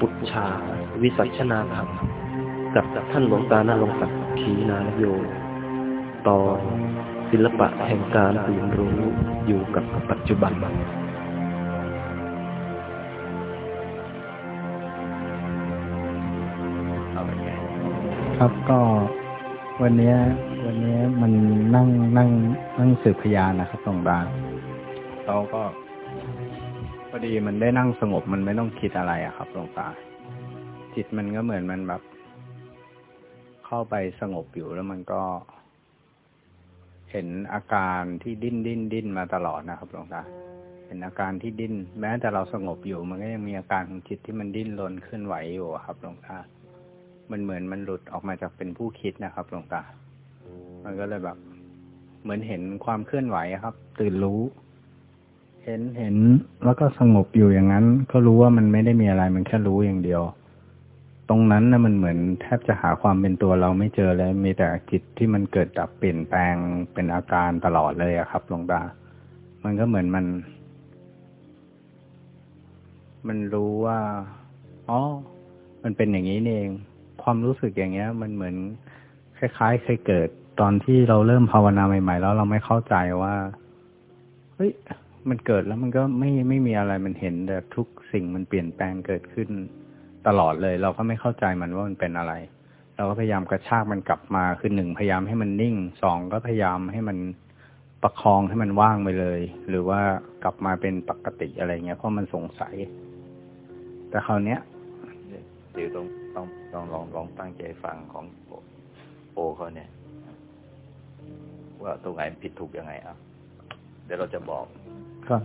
ปุจฉาวิสัชนาธรรมกับท่านหลวงตาณรงศักดิ์ขีนานโย ตอนศิลปะแห่งการตื่นรู้อยู่กับปัจจุบันครับก็วันนี้วันนี้มันนั่งนั่งนั่งสืบพยานนะครับตรงดาเราก็ พอดีมันได้นั่งสงบมันไม่ต้องคิดอะไรอะครับหลวงตาจิตมันก็เหมือนมันแบบ เข้าไปสงบอยู่แล้วมันก็ เห็นอาการที่ดิ้นดิ้นดิ้นมาตลอดนะครับหลวงตาเห็นอาการที่ดิ้น แม้แต่เราสงบอยู่ มันก็ยังมีอาการของจิตที่มันดิ้นรนเคลื่อนไหวอยู่ครับหลวงตามันเหมือนมันหลุดออกมาจากเป็นผู้คิดนะครับหลวงตามันก็เลยแบบ เหมือนเห็นความเคลื่อนไหวครับ ตื่นรู้ เห็นเห็นแล้วก็สงบอยู่อย่างนั้น ก็รู้ว่ามันไม่ได้มีอะไรมันแค่รู้อย่างเดียว ตรงนั้นนะมันเหมือนแทบจะหาความเป็นตัวเราไม่เจอเลยมีแต่จิตที่มันเกิดดับเปลี่ยนแปลงเป็นอาการตลอดเลยอะครับหลวงตามันก็เหมือนมัน มันรู้ว่าอ๋อมันเป็นอย่างนี้นี่เอง ความรู้สึกอย่างเงี้ย มันเหมือนคล้ายๆเคยเกิด ตอนที่เราเริ่มภาวนาใหม่ ๆ แล้วเราไม่เข้าใจว่าเฮ้ย มันเกิดแล้วมันก็ไม่ไม่มีอะไรมันเห็นแต่ทุกสิ่งมันเปลี่ยนแปลงเกิดขึ้นตลอดเลย เราก็ไม่เข้าใจมันว่ามันเป็นอะไร เราก็พยายามกระชากมันกลับมาคือหนึ่งพยายามให้มันนิ่งสองก็พยายามให้มันประคองให้มันว่างไปเลย หรือว่ากลับมาเป็นปกติอะไรเงี้ยเพราะมันสงสัย แต่คราวเนี้ยเดี๋ยวต้องต้องต้องลองลองตั้งใจฟังของโอโอเขาเนี่ย ว่าตรงไหนผิดถูกยังไงอะเดี๋ยวเราจะบอก ครับ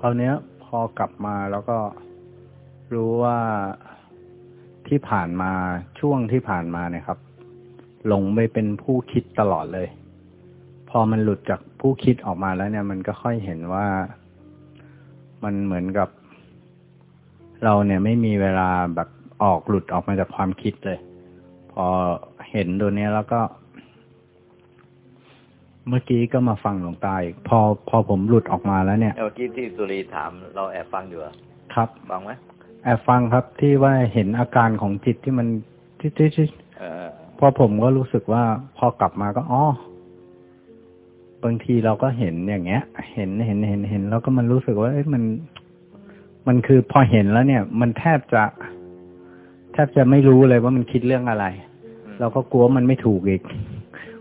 คราวนี้ยพอกลับมาแล้วก็รู้ว่าที่ผ่านมาช่วงที่ผ่านมาเนี่ยครับ หลงไปเป็นผู้คิดตลอดเลย พอมันหลุดจากผู้คิดออกมาแล้วเนี่ย มันก็ค่อยเห็นว่ามันเหมือนกับ เราเนี่ยไม่มีเวลาแบบออกหลุดออกมาจากความคิดเลย พอเห็นตัวนี้แล้วก็ เมื่อกี้ก็มาฟังหลวงตาอีกพอพอผมหลุดออกมาแล้วเนี่ยเมื่อกี้ที่สุรีถามเราแอบฟังอยู่อะครับฟังไหมแอบฟังครับที่ว่าเห็นอาการของจิตที่มันที่ที่ที่เออพอผมก็รู้สึกว่าพอกลับมาก็อ๋อบางทีเราก็เห็นอย่างเงี้ย เห็นเห็นเห็นเห็น แล้วก็มันรู้สึกว่าเอ้ยมัน มันคือพอเห็นแล้วเนี่ย มันแทบจะ แทบจะไม่รู้เลยว่ามันคิดเรื่องอะไร เราก็กลัวมันไม่ถูกอีก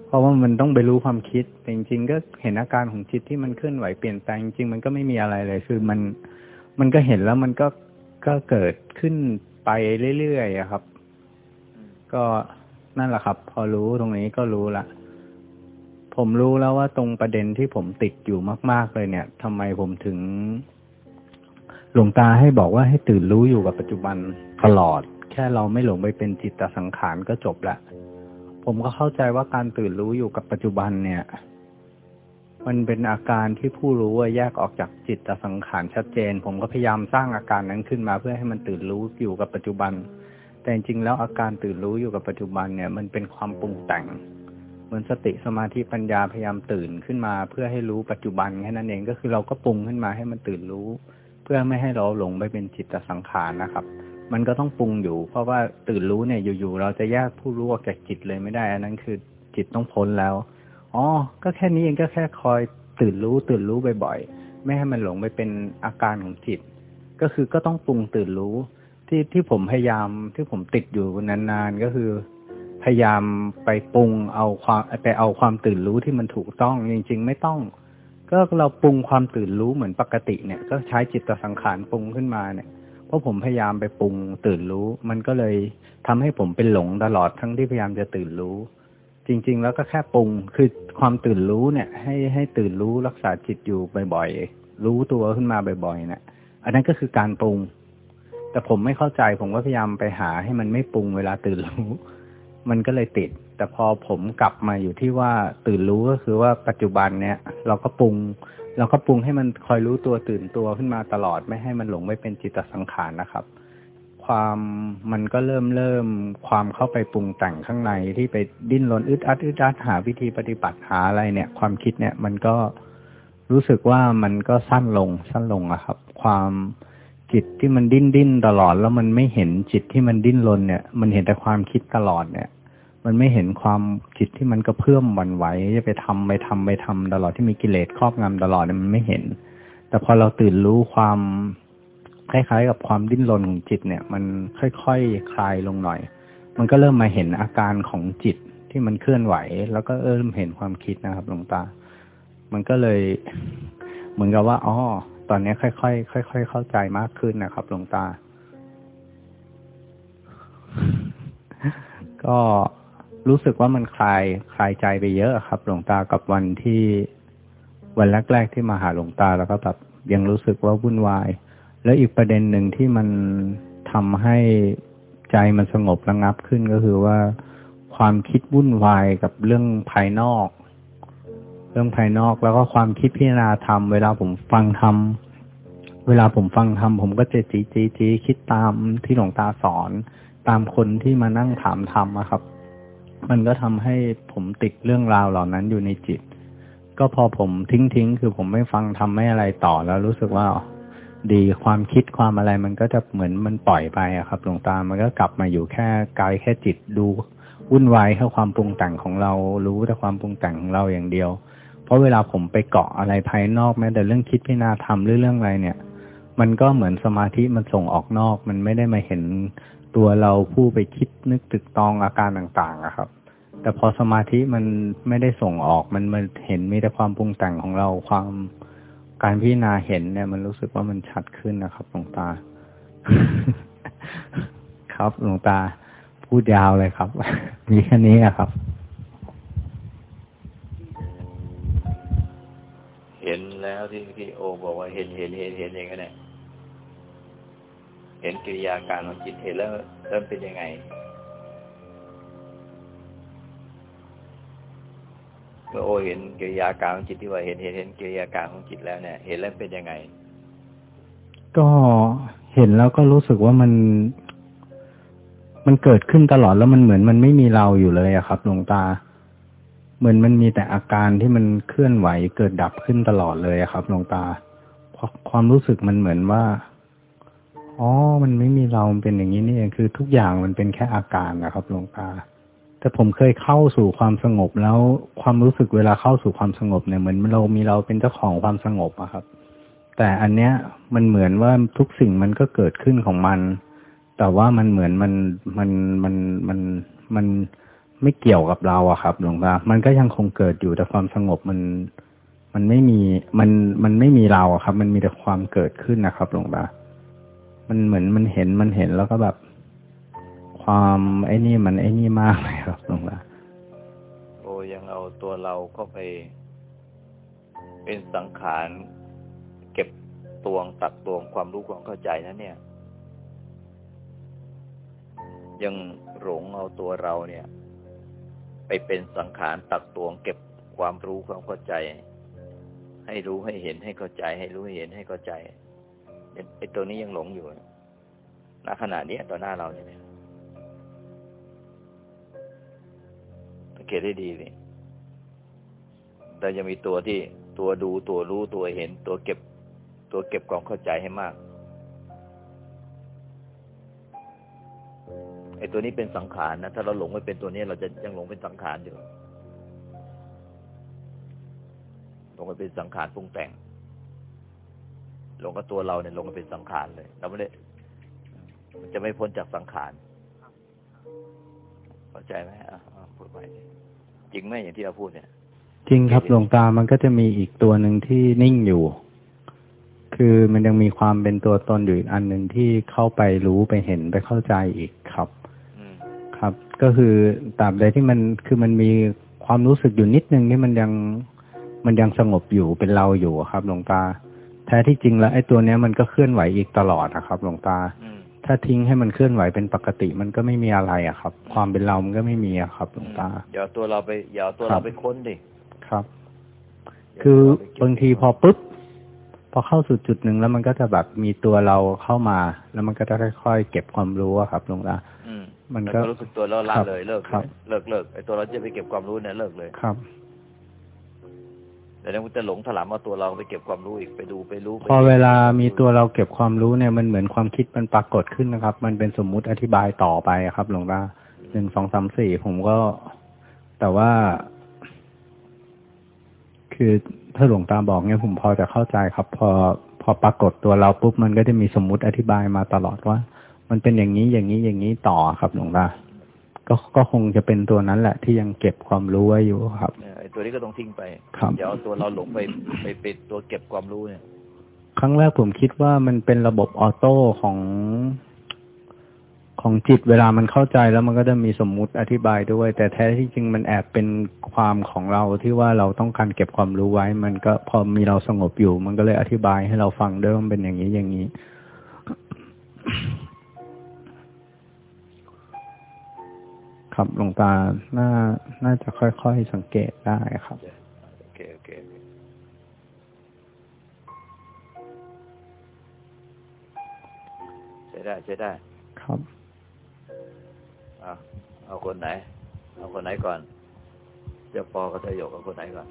เพราะว่ามันต้องไปรู้ความคิด แต่จริงๆ ก็เห็นอาการของจิตที่มันเคลื่อนไหวเปลี่ยนแปลงจริงๆมันก็ไม่มีอะไรเลย คือมันมันก็เห็นแล้วมันก็ก็เกิดขึ้นไปเรื่อยๆครับ ก็นั่นแหละครับ พอรู้ตรงนี้ก็รู้ละผมรู้แล้วว่าตรงประเด็นที่ผมติดอยู่มาก ๆ เลยเนี่ยทำไมผมถึง หลวงตาให้บอกว่าให้ตื่นรู้อยู่กับปัจจุบันตลอด แค่เราไม่หลงไปเป็นจิตตสังขารก็จบละ ผมก็เข้าใจว่าการตื่นรู้อยู่กับปัจจุบันเนี่ย มันเป็นอาการที่ผู้รู้ว่าแยกออกจากจิตสังขารชัดเจน ผมก็พยายามสร้างอาการนั้นขึ้นมาเพื่อให้มันตื่นรู้อยู่กับปัจจุบัน แต่จริงๆแล้วอาการตื่นรู้อยู่กับปัจจุบันเนี่ย มันเป็นความปรุงแต่ง เหมือนสติสมาธิปัญญาพยายามตื่นขึ้นมา เพื่อให้รู้ปัจจุบันแค่นั้นเองก็คือเราก็ปรุงขึ้นมาให้มันตื่นรู้ เพื่อไม่ให้เราหลงไปเป็นจิตสังขารนะครับ มันก็ต้องปรุงอยู่ เพราะว่าตื่นรู้เนี่ยอยู่ๆเราจะแยกผู้รู้ออกจากจิตเลยไม่ได้ อันนั้นคือจิตต้องพ้นแล้วอ๋อก็แค่นี้เองก็แค่คอยตื่นรู้ตื่นรู้บ่อยๆไม่ให้มันหลงไปเป็นอาการของจิต ก็คือก็ต้องปรุงตื่นรู้ที่ที่ผมพยายามที่ผมติดอยู่นานๆก็คือ พยายามไปปรุงเอาความไปเอาความตื่นรู้ที่มันถูกต้องจริง ๆ ไม่ต้อง ก็เราปรุงความตื่นรู้เหมือนปกติเนี่ย ก็ใช้จิตสังขารปรุงขึ้นมาเนี่ย เพราะผมพยายามไปปรุงตื่นรู้ มันก็เลยทำให้ผมเป็นหลงตลอดทั้งที่พยายามจะตื่นรู้ จริง ๆ แล้วก็แค่ปรุงคือความตื่นรู้เนี่ย ให้ให้ตื่นรู้รักษาจิตอยู่บ่อยๆรู้ตัวขึ้นมาบ่อยๆเนี่ยอันนั้นก็คือการปรุง แต่ผมไม่เข้าใจผมก็พยายามไปหาให้มันไม่ปรุงเวลาตื่นรู้ มันก็เลยติด แต่พอผมกลับมาอยู่ที่ว่าตื่นรู้ก็คือว่าปัจจุบันเนี่ย เราก็ปรุง เราก็ปรุงให้มันคอยรู้ตัวตื่นตัวขึ้นมาตลอดไม่ให้มันหลงไปเป็นจิตสังขารนะครับ ความมันก็เริ่มเริ่มความเข้าไปปรุงแต่งข้างในที่ไปดิ้นรนอึดอัดอึดอัดหาวิธีปฏิบัติหาอะไรเนี่ย ความคิดเนี่ยมันก็รู้สึกว่ามันก็สั้นลงสั้นลงอะครับ ความจิตที่มันดิ้นดิ้นตลอด แล้วมันไม่เห็นจิตที่มันดิ้นรนเนี่ย มันเห็นแต่ความคิดตลอดเนี่ย มันไม่เห็นความจิตที่มันกระเพื่อมหวั่นไหวจะไปทำไปทำไปทำตลอดที่มีกิเลสครอบงำตลอดเนี่ยมันไม่เห็น แต่พอเราตื่นรู้ความคล้ายๆ กับความดิ้นรนของจิตเนี่ย มันค่อยๆคคลายลงหน่อย มันก็เริ่มมาเห็นอาการของจิตที่มันเคลื่อนไหว แล้วก็เริ่มเห็นความคิดนะครับหลวงตา มันก็เลย เหมือนกับว่าอ๋อตอนนี้ค่อยๆค่อยๆเข้าใจมากขึ้นนะครับหลวงตา ก็ รู้สึกว่ามันคลายคลายใจไปเยอะครับ หลวงตากับวันที่วันแรก ๆ ที่มาหาหลวงตาแล้วก็แบบยังรู้สึกว่าวุ่นวาย แล้วอีกประเด็นหนึ่งที่มันทำให้ใจมันสงบระงับขึ้นก็คือว่าความคิดวุ่นวายกับเรื่องภายนอก เรื่องภายนอกแล้วก็ความคิดพิจารณาธรรมเวลาผมฟังธรรมเวลาผมฟังธรรมผมก็จะจีจีจีคิดตามที่หลวงตาสอน ตามคนที่มานั่งถามธรรมอะครับ มันก็ทำให้ผมติดเรื่องราวเหล่านั้นอยู่ในจิต ก็พอผมทิ้งทิ้งคือผมไม่ฟังทำไม่อะไรต่อแล้วรู้สึกว่าดีความคิดความอะไรมันก็จะเหมือนมันปล่อยไปอะครับหลวงตา มันก็กลับมาอยู่แค่กายแค่จิตดูวุ่นวายแค่ความปรุงแต่งของเรา รู้แต่ความปรุงแต่งของเราอย่างเดียว เพราะเวลาผมไปเกาะอะไรภายนอกแม้แต่เรื่องคิดพิจารณาธรรมหรือเรื่องอะไรเนี่ย มันก็เหมือนสมาธิมันส่งออกนอก มันไม่ได้มาเห็น ตัวเราผู้ไปคิดนึกตึกตองอาการต่างๆอะครับ แต่พอสมาธิมันไม่ได้ส่งออกมันมันเห็นมีแต่ความปรุงแต่งของเราความการพิจารณาเห็นเนี่ยมันรู้สึกว่ามันชัดขึ้นนะครับหลวงตา ครับหลวงตาพูดยาวเลยครับ มีแค่นี้ครับ เห็นแล้วที่ที่โอบอกว่าเห็นเห็นเห็นเห็นอย่างนั้นเนี่ย เห็นกิริยาการของจิตเห็นแล้วเริ่มเป็นยังไง เมื่อโอเห็นกิริยาการของจิตที่ว่าเห็นเห็นเห็นกิริยาการของจิตแล้วเนี่ย เห็นแล้วเป็นยังไง ก็เห็นแล้วก็รู้สึกว่ามัน มันเกิดขึ้นตลอดแล้วมันเหมือนมันไม่มีเราอยู่เลยอะครับหลวงตา เหมือนมันมีแต่อาการที่มันเคลื่อนไหวเกิดดับขึ้นตลอดเลยอะครับหลวงตาความรู้สึกมันเหมือนว่า อ๋อ มันไม่มีเราเป็นอย่างนี้นี่เองคือทุกอย่างมันเป็นแค่อาการนะครับหลวงตาแต่ผมเคยเข้าสู่ความสงบแล้วความรู้สึกเวลาเข้าสู่ความสงบเนี่ยเหมือนเรามีเราเป็นเจ้าของความสงบอะครับ แต่อันเนี้ยมันเหมือนว่าทุกสิ่งมันก็เกิดขึ้นของมัน แต่ว่ามันเหมือนมันมันมันมันมันไม่เกี่ยวกับเราอะครับหลวงตา มันก็ยังคงเกิดอยู่แต่ความสงบมันมันไม่มีมันมันไม่มีเราอะครับ มันมีแต่ความเกิดขึ้นนะครับหลวงตา มันเหมือนมันเห็นมันเห็นแล้วก็แบบ ความไอ้นี่มันไอ้นี่มากเลยครับหลวงตาโอ้ยังเอาตัวเราเข้าไป เป็นสังขารเก็บตวงตักตวงความรู้ความเข้าใจนะเนี่ย ยังหลงเอาตัวเราเนี่ย ไปเป็นสังขารตักตวง เก็บความรู้ความเข้าใจ ให้รู้ให้เห็นให้เข้าใจ ให้รู้ให้เห็นให้เข้าใจ ไอ้ตัวนี้ยังหลงอยู่ณขณะนี้ต่อหน้าเราเนี่ยสังเกตได้ดีเลยแต่ยังมีตัวที่ตัวดูตัวรู้ตัวเห็น ตัวเก็บ ตัวเก็บความเข้าใจให้มากไอ้ตัวนี้เป็นสังขารนะถ้าเราหลงไม่เป็นตัวนี้ เราจะยังหลงเป็นสังขารอยู่หลงไปเป็นสังขารปรุงแต่ง ลงกับตัวเราเนี่ยหลงไปเป็นสังขารเลย เราไม่ได้ มันจะไม่พ้นจากสังขารเข้าใจไหมอะพูดไปจริงไหมอย่างที่เราพูดเนี่ยจริงครับหลวงตามันก็จะมีอีกตัวหนึ่งที่นิ่งอยู่ คือมันยังมีความเป็นตัวตนอยู่อีกอันหนึ่งที่เข้าไปรู้ไปเห็นไปเข้าใจอีกครับครับ ก็คือตราบใดที่มันคือมันมีความรู้สึกอยู่นิดนึงที่มันยังมันยังสงบอยู่เป็นเราอยู่ครับหลวงตา แท้ที่จริงแล้วไอ้ตัวเนี้ยมันก็เคลื่อนไหวอีกตลอดนะครับ หลวงตา ถ้าทิ้งให้มันเคลื่อนไหวเป็นปกติมันก็ไม่มีอะไรอะครับ ความเป็นเรามันก็ไม่มีอะครับ หลวงตาอย่าตัวเราไปอย่าตัวเราไปค้นดิครับ คือบางทีพอปุ๊บพอเข้าสู่จุดหนึ่งแล้วมันก็จะแบบมีตัวเราเข้ามา แล้วมันก็จะค่อยๆเก็บความรู้อะครับหลวงตามันก็รู้สึกตัวแล้วละเลยเลิกเลิกเลิกไอ้ตัวเราจะไปเก็บความรู้เนี่ยเลิกเลยครับ แต่นั้นมันจะหลงถลำเอาตัวเราไปเก็บความรู้อีกไปดูไปรู้ไปพอเวลามีตัวเราเก็บความรู้เนี่ยมันเหมือนความคิดมันปรากฏขึ้นนะครับ มันเป็นสมมุติอธิบายต่อไปอะครับหลวงตาหนึ่งสองสามสี่ผมก็ แต่ว่า คือถ้าหลวงตาบอกเนี่ยผมพอจะเข้าใจครับ พอพอปรากฏตัวเราปุ๊บมันก็จะมีสมมุติอธิบายมาตลอดว่า มันเป็นอย่างนี้อย่างนี้อย่างนี้ต่อครับหลวงตาก็ก็คงจะเป็นตัวนั้นแหละที่ยังเก็บความรู้ไว้อยู่ครับเนี่ยไอ้ ตัวนี้ก็ต้องทิ้งไปครับอย่าเอาตัวเราหลงไปไปเป็นตัวเก็บความรู้เนี่ย ครั้งแรกผมคิดว่ามันเป็นระบบออโต้ของของจิตเวลามันเข้าใจแล้วมันก็จะมีสมมุติอธิบายด้วย แต่แท้ที่จริงมันแอบเป็นความของเราที่ว่าเราต้องการเก็บความรู้ไว้ มันก็พอมีเราสงบอยู่ มันก็เลยอธิบายให้เราฟังด้วยว่ามันเป็นอย่างนี้อย่างนี้ ครับหลวงตาน่าน่าจะค่อยๆสังเกตได้ครับโอเคโอเคโอเคใช้ได้ใช้ได้ ครับเอาเอาคนไหน เอาคนไหนก่อนเจ้าปอกับเจ้าหยกเอาคนไหนก่อน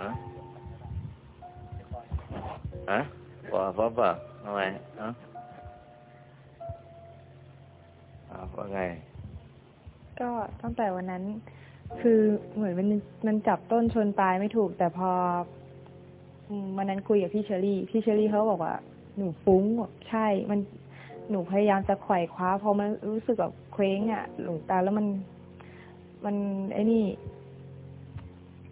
ฮะฮะปอปอปะทำไมฮะอ้า ว่าไง ก็ตั้งแต่วันนั้น คือเหมือนมันมันจับต้นชนปลายไม่ถูก แต่พอวันนั้นคุยกับพี่เชอรี่พี่เชอรี่เขาบอกว่า หนูฟุ้งใช่ มันหนูพยายามจะไขว่คว้าพอมันรู้สึกแบบเคว้งอะ หลงตาแล้วมันมันไอ้นี่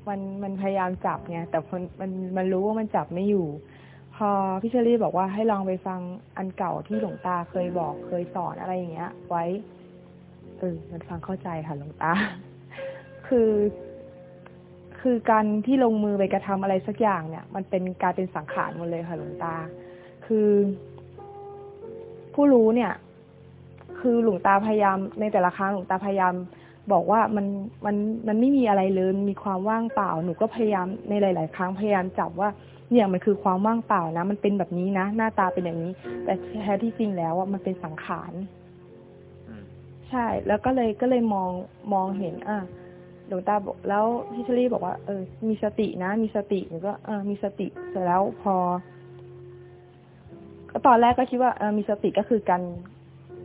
มันมันพยายามจับไงแต่มันมันรู้ว่ามันจับไม่อยู่ พอพี่เชอรี่บอกว่าให้ลองไปฟังอันเก่าที่หลวงตาเคยบอกเคยสอนอะไรอย่างเงี้ย ไว้เออมันฟังเข้าใจค่ะหลวงตา คือ คือการที่ลงมือไปกระทำอะไรสักอย่างเนี่ย มันเป็นการเป็นสังขารหมดเลยค่ะหลวงตา คือ ผู้รู้เนี่ย คือหลวงตาพยายาม ในแต่ละครั้งหลวงตาพยายามบอกว่ามันมันมันไม่มีอะไรเลยมีความว่างเปล่าหนูก็พยายามในหลาย ๆ ครั้งพยายามจับว่า เนี่ยมันคือความว่างเปล่านะ มันเป็นแบบนี้นะ หน้าตาเป็นอย่างนี้ แต่แท้ที่จริงแล้วอะมันเป็นสังขารอืมใช่ แล้วก็เลยก็เลยมองมองเห็น อะหลวงตาบอกแล้วพี่เชอรี่บอกว่าเออ มีสตินะ มีสติหนูก็เออมีสติเสร็จแล้วพอก็ตอนแรกก็คิดว่าเออมีสติก็คือการ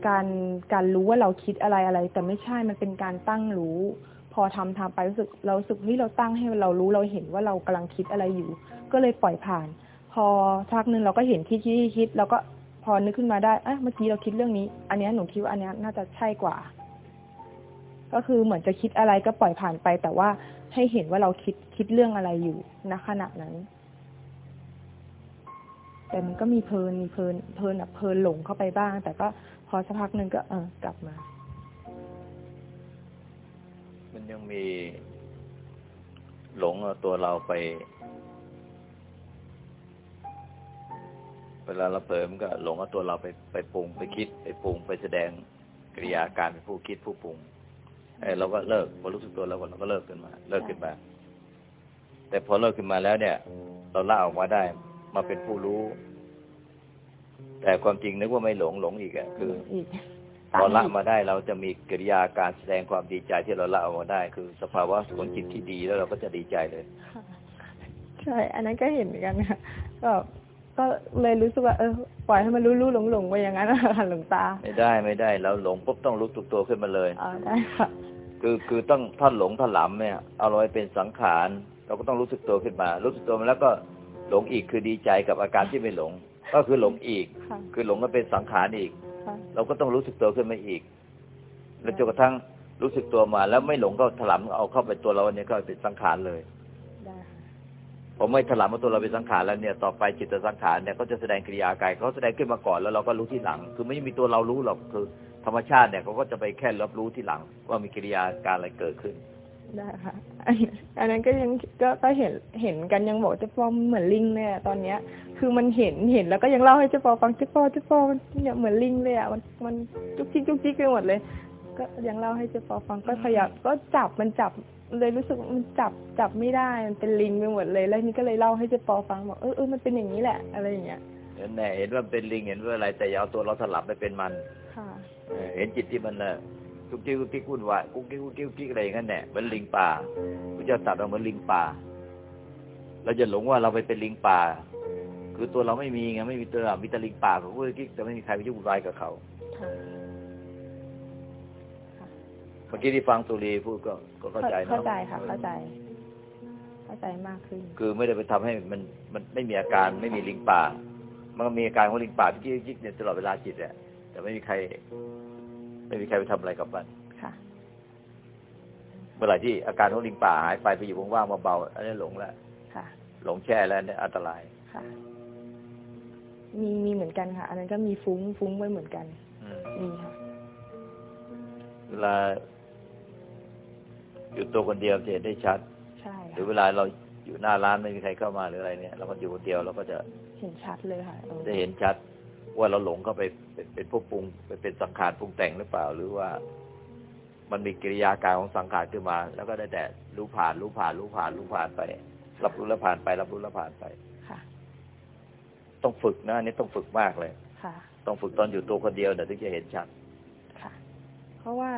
การการรู้ว่าเราคิดอะไรอะไร แต่ไม่ใช่มันเป็นการตั้งรู้พ อทำทำไปรู้สึกเราสึกเฮ้ยเราตั้งให้เรารู้เราเห็นว่าเรากำลังคิดอะไรอยู่ ก็เลยปล่อยผ่าน พอพักหนึ่งเราก็เห็นคิดคิดคิดแล้วก็พอนึกขึ้นมาได้อะเมื่อกี้เราคิดเรื่องนี้ อันนี้หนูคิดว่าอันนี้น่าจะใช่กว่า ก็คือเหมือนจะคิดอะไรก็ปล่อยผ่านไป แต่ว่าให้เห็นว่าเราคิดคิดเรื่องอะไรอยู่ณขณะนั้น แต่มันก็มีเพลินมีเพลินเพลินแบบเพลินหลงเข้าไปบ้าง แต่ก็พอสักพักหนึ่งก็เออกลับมา มันยังมีหลงเอาตัวเราไป เวลาเราเผลอมันก็หลงเอาตัวเราไปไปปรุงไปคิด ไปปรุงไปแสดงกิริยาการเป็นผู้คิดผู้ปรุงไอ้เราก็เลิกพอรู้สึกตัวแล้วเราก็เลิกขึ้นมา เลิกขึ้นมา แต่พอเลิกขึ้นมาแล้วเนี่ย เราละออกมาได้มาเป็นผู้รู้ แต่ความจริงนึกว่าไม่หลงหลงอีกอะคือ อีกพอละมาได้เราจะมีกิริยาการแสดงความดีใจที่เราละออกมาได้ คือสภาวะของจิตที่ดีแล้วเราก็จะดีใจเลยค่ะใช่ อันนั้นก็เห็นเหมือนกันค่ะก็ก็เลยรู้สึกว่าเออปล่อยให้มันรู้รู้หลงหลงๆไปอย่างนั้นนะคะหลวงตา ไม่ได้ไม่ได้เราหลงปุ๊บต้องรู้ตัวตัวขึ้นมาเลยอ่าได้ค่ะคือคือต้องถ้าหลงถ้าหลำเนี่ยเอาเราไปเป็นสังขารเราก็ต้องรู้สึกตัวขึ้นมา รู้สึกตัวมาแล้วก็หลงอีกคือดีใจกับอาการที่ไม่หลง ก็คือหลงอีกค่ะคือหลงก็เป็นสังขารอีก ค่ะ เราก็ต้องรู้สึกตัวขึ้นมาอีก แล้วจนกระทั่งรู้สึกตัวมา แล้วไม่หลงก็ถลำเอาเข้าไปตัวเราเนี่ยก็เป็นสังขารเลยได้ค่ะผมไม่ถลำมาตัวเราเป็นสังขารแล้วเนี่ยต่อไปจิตสังขารเนี่ยเขาจะแสดงกิริยากายเขาแสดงขึ้นมาก่อนแล้วเราก็รู้ที่หลัง คือไม่มีตัวเรารู้หรอกคือธรรมชาติเนี่ยเขาก็จะไปแค่รับรู้ที่หลัง ว่ามีกิริยาการอะไรเกิดขึ้น ได้ค่ะอันอันนั้นก็ยังก็ก็เห็นเห็นกันยังบอกเจ๊ปอมเหมือนลิงเลยอะตอนเนี้ย คือมันเห็นเห็นแล้วก็ยังเล่าให้เจ๊ปอฟังเจ๊ปอเจ๊ปอมันเนี่ยเหมือนลิงเลยอะมันมันจุกจิกจุกจิกไปหมดเลย ก็ยังเล่าให้เจ๊ปอฟังก็พยายามก็จับมันจับเลยรู้สึกว่ามันจับจับไม่ได้มันเป็นลิงไปหมดเลย แล้วนี่ก็เลยเล่าให้เจ๊ปอฟังบอกเออเออมันเป็นอย่างนี้แหละอะไรอย่างเงี้ยเห็นแน่เห็นว่าเป็นลิงเห็นว่าอะไรแต่อย่าเอาตัวเรากลับไปเป็นมันค่ะเออเห็นจิตที่มันน่ะ กุ๊กกิ๊กกุ๊กกิ๊กวุ่นวายกุ๊กกิ๊กกุ๊กกิ๊กกุ๊กกิ๊กอะไรอย่างนั้นแหละเหมือนลิงป่าพระเจ้าตรัสว่าเหมือนลิงป่า เราจะหลงว่าเราไปเป็นลิงป่า คือตัวเราไม่มีไงไม่มีตัวเรามีแต่ลิงป่าของกุ๊กกิ๊กแต่ไม่มีใครไปยุ่งวุ่นวายกับเขาค่ะเมื่อกี้ที่ฟังสุรีพูดก็ก็เข้าใจนะเข้าใจค่ะเข้าใจเข้าใจมากขึ้น คือไม่ได้ไปทำให้มันมันไม่มีอาการไม่มีลิงป่า มันก็มีอาการของลิงป่าที่จิ๊กจิ๊กเนี่ยตลอดเวลาจิตเนี่ยแต่ไม่มีใคร ไม่มีใครไปทำอะไรกับมันค่ะ เมื่อไหร่ที่อาการของลิงป่าหายไปไปอยู่ว่างๆเบาๆอันนี้หลงแล้วค่ะ หลงแช่แล้วเนี่ยอันตรายค่ะ มีมีเหมือนกันค่ะ อันนั้นก็มีฟุ้งฟุ้งไว้เหมือนกันอืมมีค่ะเวลาอยู่ตัวคนเดียวจะเห็นได้ชัดใช่หรือค่ะเวลาเราอยู่หน้าร้านไม่มีใครเข้ามาหรืออะไรเนี่ยเราก็อยู่คนเดียวเราก็จะเห็นชัดเลยค่ะเออจะเห็นชัดว่าเราหลงเข้าไป เป็นเป็นพวกปรุงไปเป็นสังขารปรุงแต่งหรือเปล่า หรือว่ามันมีกิริยาการของสังขารขึ้นมา แล้วก็ได้แต่รู้ผ่านรู้ผ่านรู้ผ่านรู้ผ่านไป รับรู้แล้วผ่านไป รับรู้แล้วผ่านไปค่ะต้องฝึกนะอันนี้ต้องฝึกมากเลยค่ะ ต้องฝึกตอนอยู่ตัวคนเดียวเนี่ยถึงจะเห็นชัดค่ะ เพราะว่า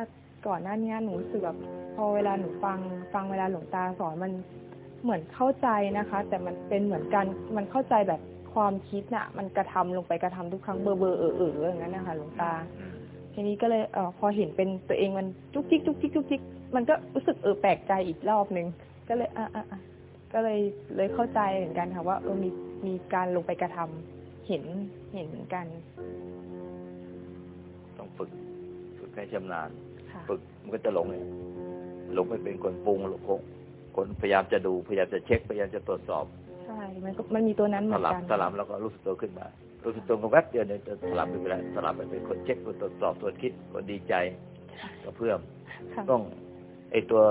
ก่อนหน้านี้หนูรู้สึกแบบพอเวลาหนูฟังฟังเวลาหลวงตาสอนมันเหมือนเข้าใจนะคะ แต่มันเป็นเหมือนกันมันเข้าใจแบบ ความคิดน่ะ มันกระทำลงไปกระทำทุกครั้งเบอร์เบอร์เออเอออย่างนั้นนะคะหลวงตา ทีนี้ก็เลยเออพอเห็นเป็นตัวเองมันจุกจิกจุกจิกจุกจิกมันก็รู้สึกเออแปลกใจอีกรอบหนึ่งก็เลยอะอะอะก็เลยเลยเข้าใจเหมือนกันค่ะว่าเออมีมีการลงไปกระทำเห็นเห็นเหมือนกัน ต้องฝึกฝึกให้ชำนาญค่ะฝึกมันก็จะหลงเนี่ยหลงไปเป็นคนปรุงหลงคนพยายามจะดูพยายามจะเช็คพยายามจะตรวจสอบใช่ มันก็มันมีตัวนั้นเหสมือนลับกันสลับแล้วก็รู้สึกตัวขึ้นมารู้สึกตัวก็แวบเดียวเนี่ยจะสลับไปไปแล้วสลับไปเป็นคนเช็คคนตรวจสอบคนคิดคนดีใจก็เพื่อมค่ะต้องไอตัว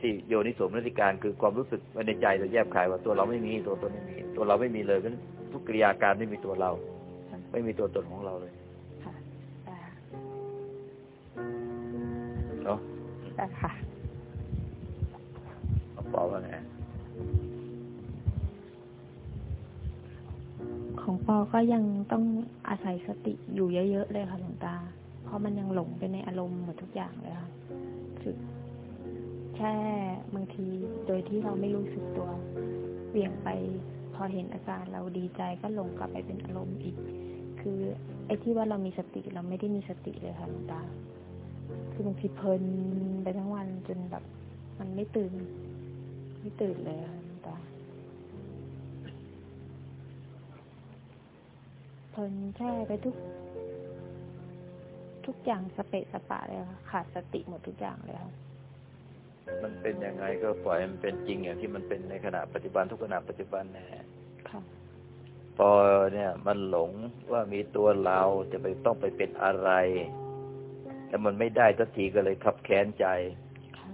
ที่โยนิโสมนสิการคือความรู้สึกไว้ในใจเราแยบคายว่าตัวเราไม่มีตัวตนไม่มี ตัวเราไม่มีเลยเพราะฉะนั้นทุกกิริยาการไม่มีตัวเรา ไม่มีตัวตนของเราเลยค่ะได้ค่ะเนาะได้ค่ะเอาปอว่าไง ของปอก็ยังต้องอาศัยสติอยู่เยอะๆเลยค่ะหลวงตา เพราะมันยังหลงไปในอารมณ์หมดทุกอย่างเลยค่ะคือแค่บางทีโดยที่เราไม่รู้สึกตัวเบี่ยงไป พอเห็นอาการเราดีใจก็หลงกลับไปเป็นอารมณ์อีก คือไอ้ที่ว่าเรามีสติเราไม่ได้มีสติเลยค่ะหลวงตา คือบางทีเพลินไปทั้งวันจนแบบ มันไม่ตื่น ไม่ตื่นเลยค่ะหลวงตา เพลินแช่ไปทุก ทุกอย่างสเปะสปะเลยค่ะขาดสติหมดทุกอย่างเลยค่ะมันเป็นยังไงก็ปล่อยให้มันเป็นจริงอย่างที่มันเป็นในขณะปัจจุบันทุกขณะปัจจุบันแน่ค่ะพอเนี่ย มันหลงว่ามีตัวเราจะไปต้องไปเป็นอะไร แต่มันไม่ได้สักทีก็เลยขับแค้นใจค่ะ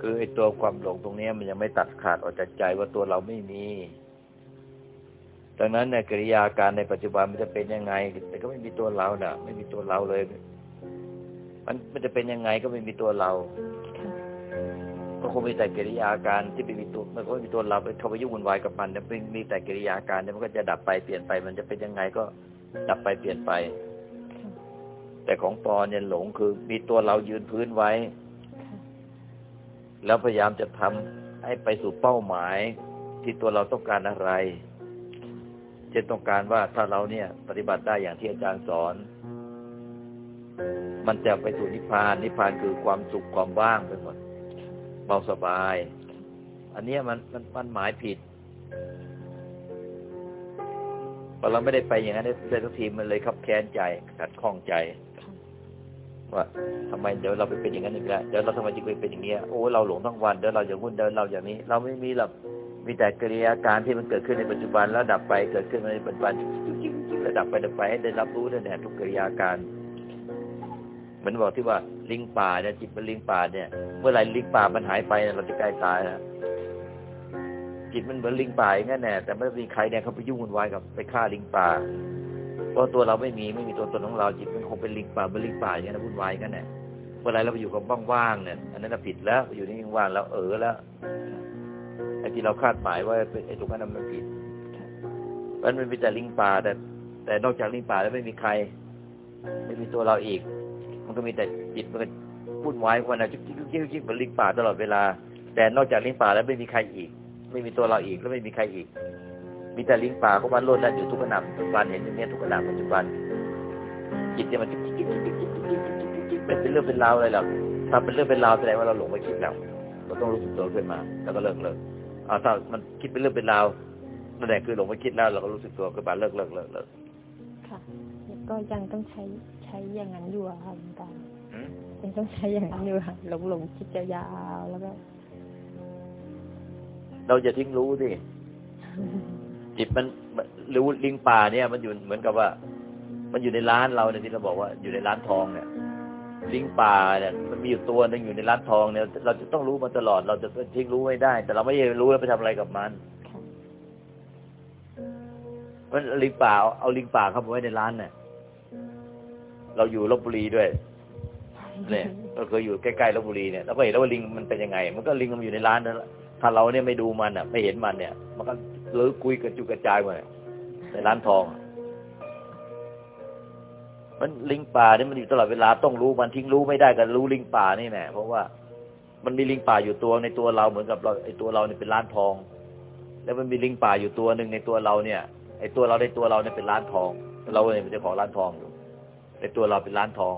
คือไอ้ตัวความหลงตรงเนี้ยมันยังไม่ตัดขาดออกจากใจว่าตัวเราไม่มี ดังนั้นเนี่ยกิริยาการในปัจจุบันมันจะเป็นยังไง แต่ก็ไม่มีตัวเราน่ะ ไม่มีตัวเราเลย มันมันจะเป็นยังไงก็ไม่มีตัวเรา ก็คงมีแต่กิริยาการที่ไม่มีตัวมันก็ไม่มีตัวเราไปเข้าไปยุ่งวุ่นวายกับมันแต่เป็นมีแต่กิริยาการเนี่ยมันก็จะดับไปเปลี่ยนไป มันจะเป็นยังไงก็ดับไปเปลี่ยนไป แต่ของปอเนี่ยหลงคือ มีตัวเรายืนพื้นไว้ แล้วพยายามจะทำให้ไปสู่เป้าหมายที่ตัวเราต้องการอะไร ช่นต้องการว่าถ้าเราเนี่ย ปฏิบัติได้อย่างที่อาจารย์สอน มันจะไปสู่นิพพาน นิพพานคือความสุขความว่างไปหมดเบาสบาย อันนี้มันมันมันหมายผิดพอเราไม่ได้ไปอย่างนั้นได้ได้ทุกทีมันเลยขับแค้นใจขัดข้องใจ ว่าทำไมเดี๋ยวเราไปเป็นอย่างนั้นอีกแล้วเดี๋ยวเราทำไมจึงไปเป็นอย่างเงี้ยโอ้เราหลงทั้งวันเดี๋ยวเราอย่างหุ้นเดี๋ยวเราอย่างนี้ เราไม่มีหรอก มีแต่กิริยาการที่มันเกิดขึ้นในปัจจุบันแล้วดับไปเกิดขึ้นในปัจจุบันแล้วดับไปดับไปให้ได้รับรู้นั่นแหละทุกกิริยาการเหมือนบอกที่ว่าลิงป่าเนี่ยจิตเป็นลิงป่าเนี่ย เมื่อไหร่ลิงป่ามันหายไปเราจะใกล้ตายแล้วจิตมันเหมือนลิงป่าอย่างนั้นแน่แต่ไม่มีใครเนี่ยเขาไปยุ่งวุ่นวายกับไปฆ่าลิงป่าเพราะตัวเราไม่มีไม่มีตัวตนของเราจิตมันคงเป็นลิงป่าเป็นลิงป่าอย่างนั้นวุ่นวายกันแน่เมื่อไหรเราไปอยู่กับว่างๆเนี่ย อันนั้นผิดแล้วไปอยู่นี่ว่างแล้วเออแล้ว ที่เราคาดหมายว่าเป็นไอ้ตรงนั้นมันผิดเพราะฉะนั้นมันมีแต่ลิงป่าแต่ แต่นอกจากลิงป่าแล้วไม่มีใคร ไม่มีตัวเราอีก มันก็มีแต่จิตมันก็พูดวายวันนะจิ๊กจิ๊กจิ๊กจิ๊กเหมือนลิงป่าตลอดเวลา แต่นอกจากลิงป่าแล้วไม่มีใครอีก ไม่มีตัวเราอีกแล้วไม่มีใครอีก มีแต่ลิงป่าเขามันโลดแล่นอยู่ทุกขณะปัจจุบันเห็นอย่างนี้ทุกขณะปัจจุบันจิตเนี่ยมันจิ๊กจิ๊กจิ๊กจิ๊กจิ๊กจิ๊กจิ๊กจิ๊กเป็นเป็นเรื่องเป็นราวอะไรหรอกถ้าเป็นเรื่องเป็นราวแสดงว่าเราหลงไปคิดแล้วเราต้องรู้สึกตัวขึ้นมา แล้วก็เลิกเลิก เอาถ้ามันคิดเป็นเรื่องเป็นราวนั่นแหละคือหลงไปคิดแล้วเราก็รู้สึกตัวขึ้นมาเลิกเลิกเลิกเลิกค่ะก็ยังต้องใช้ใช้อย่างนั้นอยู่อะค่ะหลวงตาอืมยังต้องใช้อย่างนั้นอยู่ค่ะหลงหลงคิดยาวๆแล้วก็ เราจะทิ้งรู้ดิจิตมันมันรู้ลิงป่าเนี่ย มันอยู่เหมือนกับว่า มันอยู่ในร้านเราเนี่ยที่เราบอกว่าอยู่ในร้านทองเนี่ย ลิงป่าเนี่ยมันมีอยู่ตัวหนึงอยู่ในร้านทองเนี่ย เราจะต้องรู้มันตลอด เราจะทิ้งรู้ไม่ได้ แต่เราไม่รู้แล้วไปทำอะไรกับมันเพราะลิงป่าเอาลิงป่าเข้าไปไว้ในร้านเนี่ยเราอยู่ลบบุรีด้วยเนี่ยก็เคยอยู่ใกล้ๆลบบุรีเนี่ยเราก็เห็นแล้วว่าลิงมันเป็นยังไง มันก็ลิงมันอยู่ในร้านนั่นแหละถ้าเราเนี่ยไม่ดูมันอะ ไม่เห็นมันเนี่ย มันก็เลือคุยกระจุกกระจายหมดในร้านทอง มันลิงป่าเนี่ยมันอยู่ตลอดเวลาต้องรู้มันทิ้งรู้ไม่ได้ก็รู้ลิงป่านี่แหละเพราะว่ามันมีลิงป่าอยู่ตัวในตัวเราเหมือนกับเราไอตัวเราเนี่ยเป็นร้านทอง แล้วมันมีลิงป่าอยู่ตัวหนึ่งในตัวเราเนี่ยไอตัวเราในตัวเราเนี่ยเป็นร้านทอง เราเนี่ยเป็นเจ้าของร้านทองอยู่ในตัวเราเป็นร้านทอง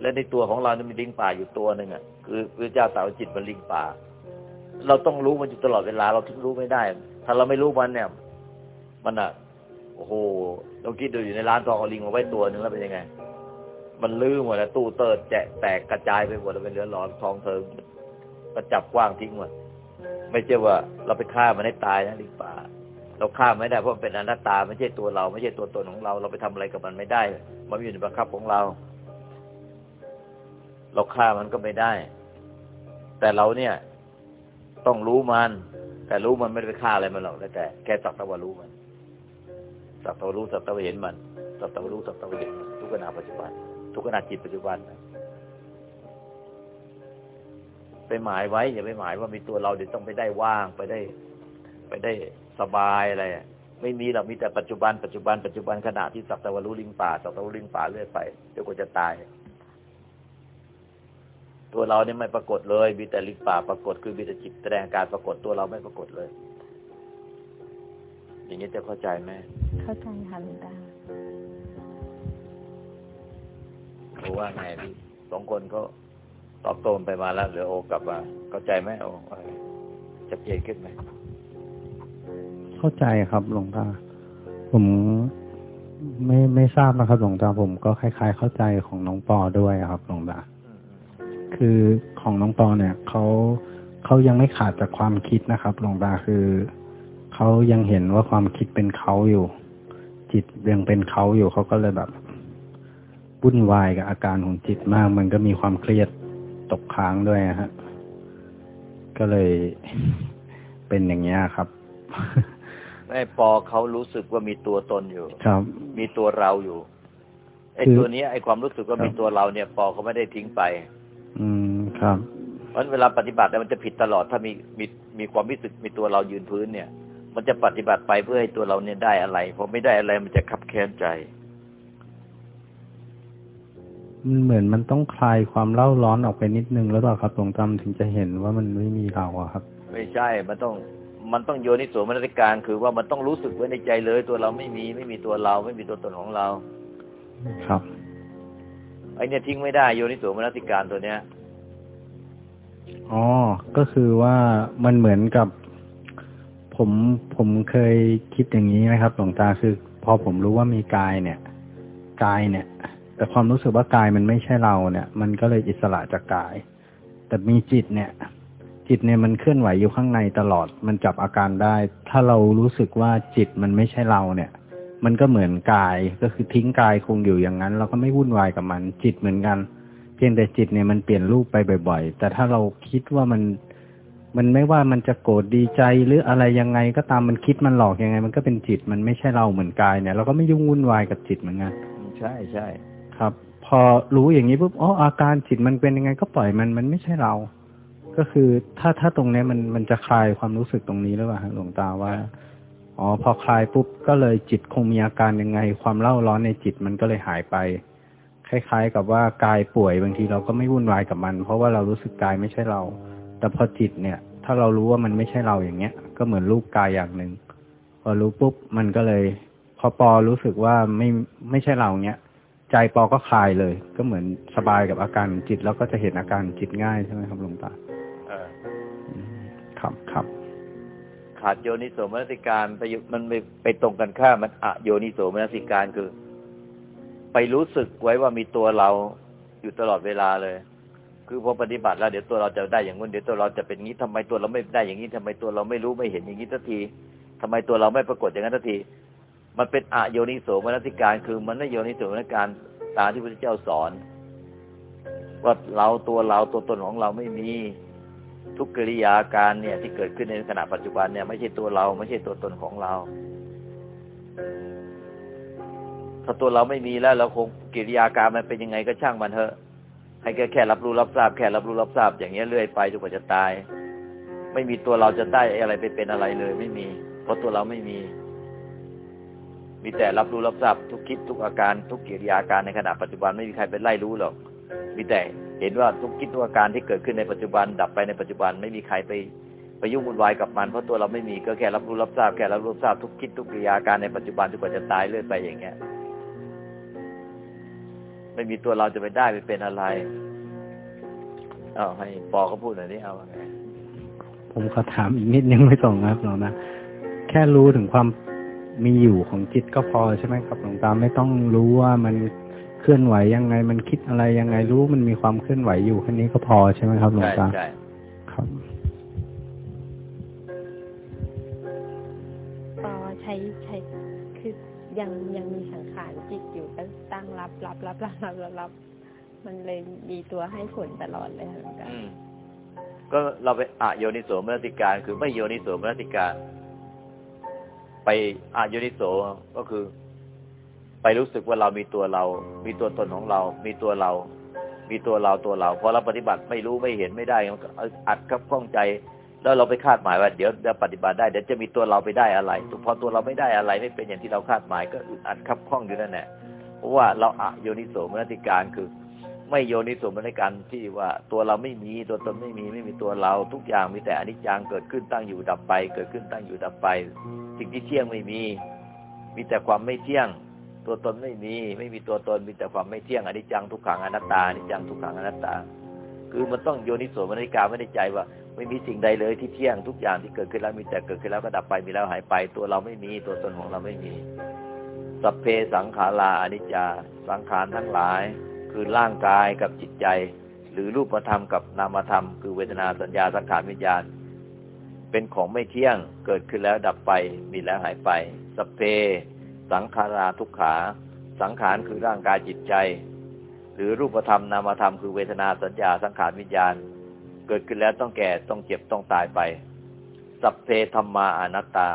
และในตัวของเราเนี่ยมีลิงป่าอยู่ตัวหนึ่งอะคือพระเจ้าสาวจิตมันลิงป่า เราต้องรู้มันอยู่ตลอดเวลาเราถึงรู้ไม่ได้ ถ้าเราไม่รู้มันเนี่ย มันอะโอ้โหเราคิดดูอยู่ในร้านทองเอาลิงมาไว้ตัวหนึ่งแล้วเป็นยังไง มันลื้อหมดแล้วตู้เติร์ดแจะแตกกระจายไปหมดแล้วเป็นเหลือหลอนทองเทิงก็จับกว้างทิ้งหมดไม่ใช่ว่าเราไปฆ่ามันให้ตายนะลิงป่า เราฆ่าไม่ได้เพราะมันเป็นอนัตตา ไม่ใช่ตัวเรา ไม่ใช่ตัวตนของเรา เราไปทำอะไรกับมันไม่ได้ มันอยู่ในบังคับของเรา เราฆ่ามันก็ไม่ได้ แต่เราเนี่ย ต้องรู้มัน แต่รู้มันไม่ได้ไปฆ่าอะไรมันหรอกแต่แค่สักแตว่ารู้มันสักแตว่ารู้สักแตว่าเห็นมันสักแตว่ารู้สักแตว่าเห็นมันทุกขณะปัจจุบัน ทุกขณะจิตปัจจุบันไปหมายไว้ อย่าไปหมายว่ามีตัวเราเดี๋ยวต้องไปได้ว่างไปได้ ไปได้สบายอะไรไม่มีหรอกมีแต่ปัจจุบันปัจจุบันปัจจุบันขณะที่สัตว่ารู้ลิงป่าสัตว่ารู้ลิงป่าเรื่อยไปจนกว่าจะตาย ตัวเราเนี่ยไม่ปรากฏเลย มีแต่ลิงป่าปรากฏคือมีแต่จิตแสดงการปรากฏตัวเราไม่ปรากฏเลย อย่างนี้จะเข้าใจไหมเข้าใจค่ะหลวงตา รู้ว่าไงพี่สองคนก็ตอบโต้ไปมาแล้วเหลือโอกลับมาเข้าใจไหมโอ้ว่าจะเปลี่ยนขึ้นไหมเข้าใจครับ หลวงตา ผมไม่ไม่ทราบนะครับ หลวงตาผมก็คล้าย ๆ เข้าใจของน้องปอด้วยครับ หลวงตาคือของน้องปอเนี่ยเขาเขายังไม่ขาดจากความคิดนะครับ หลวงตาคือเขายังเห็นว่าความคิดเป็นเขาอยู่ จิตยังเป็นเขาอยู่เขาก็เลยแบบ วุ่นวายกับอาการของจิตมาก มันก็มีความเครียดตกค้างด้วยนะฮะ ก็เลยเป็นอย่างเงี้ยครับแม่ปอเขารู้สึกว่ามีตัวตนอยู่ ครับ มีตัวเราอยู่ไอ้คือตัวเนี้ยไอ้ความรู้สึกว่าครับมีตัวเราเนี่ย ปอเขาไม่ได้ทิ้งไป อืมครับเพราะฉะนั้นเวลาปฏิบัติเนี่ยมันจะผิดตลอดถ้ามีมีมีความรู้สึกมีตัวเรายืนพื้นเนี่ย มันจะปฏิบัติไปเพื่อให้ตัวเราเนี่ยได้อะไรพอไม่ได้อะไรมันจะขับแค้นใจ มันเหมือนมันต้องคลายความเล่าร้อนออกไปนิดนึงแล้วเปล่าครับหลวงตาถึงจะเห็นว่ามันไม่มีเราอะครับ ไม่ใช่ มันต้อง มันต้องโยนิโสมนสิการ คือว่ามันต้องรู้สึกไว้ในใจเลย ตัวเราไม่มีไม่มีตัวเราไม่มีตัวตนของเรา ครับไอเนี่ยทิ้งไม่ได้โยนิโสมนสิการตัวเนี้ยอ๋อ ก็คือว่ามันเหมือนกับ ผมผมเคยคิดอย่างนี้นะครับหลวงตาคือ พอผมรู้ว่ามีกายเนี่ยกายเนี่ย แต่ความรู้สึกว่ากายมันไม่ใช่เราเนี่ย มันก็เลยอิสระจากกาย แต่มีจิตเนี่ย จิตเนี่ยมันเคลื่อนไหวอยู่ข้างในตลอด มันจับอาการได้ ถ้าเรารู้สึกว่าจิตมันไม่ใช่เราเนี่ย มันก็เหมือนกายก็คือทิ้งกายคงอยู่อย่างนั้น เราก็ไม่วุ่นวายกับมัน จิตเหมือนกัน เพียงแต่จิตเนี่ยมันเปลี่ยนรูปไปบ่อย ๆ แต่ถ้าเราคิดว่ามันมันไม่ว่ามันจะโกรธดีใจหรืออะไรยังไงก็ตามมันคิดมันหลอกยังไง มันก็เป็นจิตมันไม่ใช่เราเหมือนกายเนี่ย เราก็ไม่ยุ่งวุ่นวายกับจิตเหมือนกันใช่ใช่ ครับ พอรู้อย่างนี้ปุ๊บอ๋ออาการจิตมันเป็นยังไงก็ปล่อยมันมันไม่ใช่เรา ก็คือถ้าถ้าตรงนี้มันมันจะคลายความรู้สึกตรงนี้หรือเปล่าหลวงตาว่าอ๋อพอคลายปุ๊บก็เลยจิตคงมีอาการยังไง ความเล่าร้อนในจิตมันก็เลยหายไป คล้าย ๆ กับว่ากายป่วยบางทีเราก็ไม่วุ่นวายกับมัน เพราะว่าเรารู้สึกกายไม่ใช่เรา แต่พอจิตเนี่ย ถ้าเรารู้ว่ามันไม่ใช่เราอย่างเงี้ย ก็เหมือนรูปกายอย่างหนึ่งพอรู้ปุ๊บมันก็เลย พอปอรู้สึกว่าไม่ไม่ใช่เราเนี้ย ใจปอก็คลายเลย ก็เหมือนสบายกับอาการจิต แล้วก็จะเห็นอาการจิตง่ายใช่ไหมครับหลวงตาเอออืมครับครับ ขาดโยนิโสมนสิการไปอยู่มันไปไปตรงกันข้ามมันอะโยนิโสมนสิการคือ ไปรู้สึกไว้ว่ามีตัวเราอยู่ตลอดเวลาเลย คือพอปฏิบัติแล้วเดี๋ยวตัวเราจะได้อย่างงู้นเดี๋ยวตัวเราจะเป็นงี้ทำไมตัวเราไม่ได้อย่างนี้ทำไมตัวเราไม่รู้ไม่เห็นอย่างนี้สักทีทำไมตัวเราไม่ปรากฏอย่างนั้นสักที มันเป็นอโยนิโสมนสิการ คือมันไม่โยนิโสมนสิการตามที่พระเจ้าสอนว่าเราตัวเราตัวตนของเราไม่มีทุกกิริยาการเนี่ย ที่เกิดขึ้นในขณะปัจจุบันเนี่ย ไม่ใช่ตัวเรา ไม่ใช่ตัวตนของเรา ถ้าตัวเราไม่มีแล้วเราคงกิริยาการมันเป็นยังไงก็ช่างมันเถอะให้แค่แค่รับรู้รับทราบแค่รับรู้รับทราบ อย่างเงี้ยเรื่อยไปจนกว่าจะตาย ไม่มีตัวเราจะได้อะไรไปเป็นอะไรเลย ไม่มี เพราะตัวเราไม่มี มีแต่รับรู้รับทราบทุกคิดทุกอาการทุกกิริยาการในขณะปัจจุบันไม่มีใครเป็นไล่รู้หรอก มีแต่เห็นว่าทุกคิดทุกอาการที่เกิดขึ้นในปัจจุบัน ดับไปในปัจจุบันไม่มีใครไปไปยุ่งวุ่นวายกับมันเพราะตัวเราไม่มีก็แค่รับรู้รับทราบแค่รับรู้รับทราบทุกคิดทุกกิริยาการในปัจจุบันจนกว่าจะตายเรื่อยไปอย่างเงี้ย ไม่มีตัวเราจะไปได้ไปเป็นอะไรเอาให้ปอเขาพูดหน่อยนี่เอาไงผมขอถามอีกนิดนึงไม่ส่งครับหลวงนะแค่รู้ถึงความ มีอยู่ของจิตก็พอใช่ไหมครับหลวงตาไม่ต้องรู้ว่ามันเคลื่อนไหวยังไง มันคิดอะไรยังไงรู้มันมีความเคลื่อนไหวอยู่แค่นี้ก็พอใช่ไหมครับหลวงใช่ตาใช่ครับปอใช้ใช้คือยังยังมีสังขารจิตอยู่ก็ตั้งรับรับรับรับรับรับรับมันเลยมีตัวให้ผลตลอดเลยค่ะหลวงตาอืมก็เราไปอะโยนิโสมนสิการ คือไม่โยนิโสมนสิการ ไปอะโยนิโสก็คือ ไปรู้สึกว่าเรามีตัวเรา มีตัวตนของเรา มีตัวเรา มีตัวเราตัวเราพอเราปฏิบัติไม่รู้ไม่เห็นไม่ได้มันก็อัดกับข้องใจ แล้วเราไปคาดหมายว่าเดี๋ยวจะปฏิบัติได้เดี๋ยวจะมีตัวเราไปได้อะไรพอตัวเราไม่ได้อะไรไม่เป็นอย่างที่เราคาดหมาย ก็อึดอัดคับข้องอยู่นั่นแหละเพราะว่าเราอะโยนิโสมนสิการคือ ไม่โยนิสมนสิการที่ว่าตัวเราไม่มีตัวตนไม่มีไม่มีตัวเราทุกอย่างมีแต่อนิจจังเกิดขึ้นตั้งอยู่ดับไป เกิดขึ้นตั้งอยู่ดับไป สิ่งที่เที่ยงไม่มี มีแต่ความไม่เที่ยง ตัวตนไม่มี ไม่มีตัวตนมีแต่ความไม่เที่ยงอนิจจังทุกขังอนัตตาอนิจจังทุกขังอนัตตา คือมันต้องโยนิสมนสิการไม่ได้ใจว่า ไม่มีสิ่งใดเลยที่เที่ยงทุกอย่างที่เกิดขึ้นแล้วมีแต่เกิดขึ้นแล้วก็ดับไปมีแล้วหายไป ตัวเราไม่มีตัวตนของเราไม่มีสัพเพสังขาราอนิจจาสังขารทั้งหลาย คือร่างกายกับจิตใจ หรือรูปธรรมกับนามธรรม คือเวทนาสัญญาสังขารวิญญาณ เป็นของไม่เที่ยงเกิดขึ้นแล้วดับไปมีแล้วหายไปสัพเพสังขาราทุกขา สังขารคือร่างกายจิตใจ หรือรูปธรรมนามธรรมคือเวทนาสัญญาสังขารวิญญาณ เกิดขึ้นแล้วต้องแก่ต้องเจ็บต้องตายไป สัพเพธรรมาอนัตตา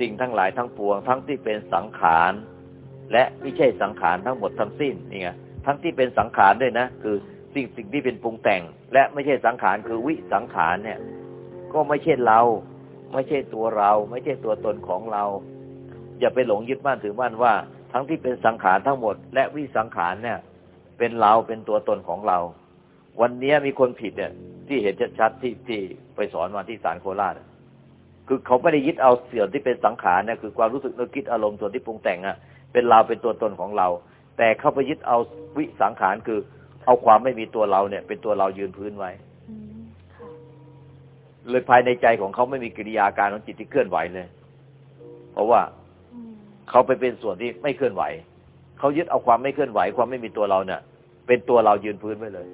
สิ่งทั้งหลายทั้งปวงทั้งที่เป็นสังขาร และไม่ใช่สังขารทั้งหมดทั้งสิ้นนี่ไงทั้งที่เป็นสังขารด้วยนะ คือสิ่งสิ่งที่เป็นปรุงแต่ง และไม่ใช่สังขารคือวิสังขารเนี่ย ก็ไม่ใช่เรา ไม่ใช่ตัวเรา ไม่ใช่ตัวตนของเรา อย่าไปหลงยึดมั่นถือมั่นว่า ทั้งที่เป็นสังขารทั้งหมด และวิสังขารเนี่ย เป็นเราเป็นตัวตนของเรา วันนี้มีคนผิดเนี่ย ที่เห็นชัดๆที่ที่ไปสอนมาที่ศาลโคราชคือเขาไม่ได้ยึดเอาเสื่อมที่เป็นสังขารเนี่ยคือความรู้สึกนึกคิดอารมณ์ส่วนที่ปรุงแต่งอะ เป็นเราเป็นตัวตนของเรา แต่เข้าไปยึดเอาวิสังขารคือ เอาความไม่มีตัวเราเนี่ย เป็นตัวเรายืนพื้นไว้อืมค่ะเลยภายในใจของเขาไม่มีกิริยาการของจิตที่เคลื่อนไหวเลย เพราะว่าอืมเขาไปเป็นส่วนที่ไม่เคลื่อนไหว เขายึดเอาความไม่เคลื่อนไหว ความไม่มีตัวเราเนี่ย เป็นตัวเรายืนพื้นไว้เลย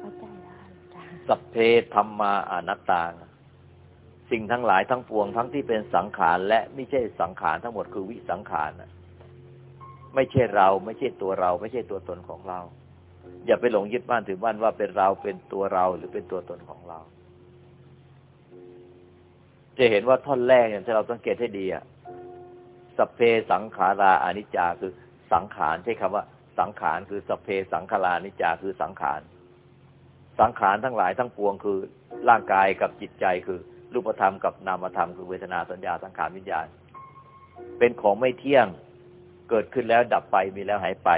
เข้าใจแล้วหลวงตาสัพเพธรรมาอนัตตา สิ่งทั้งหลายทั้งปวงทั้งที่เป็นสังขารและไม่ใช่สังขารทั้งหมดคือวิสังขารนะไม่ใช่เรา ไม่ใช่ตัวเรา ไม่ใช่ตัวตนของเรา อย่าไปหลงยึดมั่นถือมั่นว่าเป็นเราเป็นตัวเราหรือเป็นตัวตนของเรา จะเห็นว่าท่อนแรกเนี่ยถ้าเราสังเกตให้ดีอะสเพสังขาราอนิจจาคือสังขารใช้คำว่า สังขารคือสเพสังขารานิจจาคือสังขาร สังขารทั้งหลายทั้งปวงคือร่างกายกับจิตใจคือ รูรูปธรรมกับนามธรรมคือเวทนาสัญญาสังขารวิญญาณ เป็นของไม่เที่ยงเกิดขึ้นแล้วดับไปมีแล้วหายไป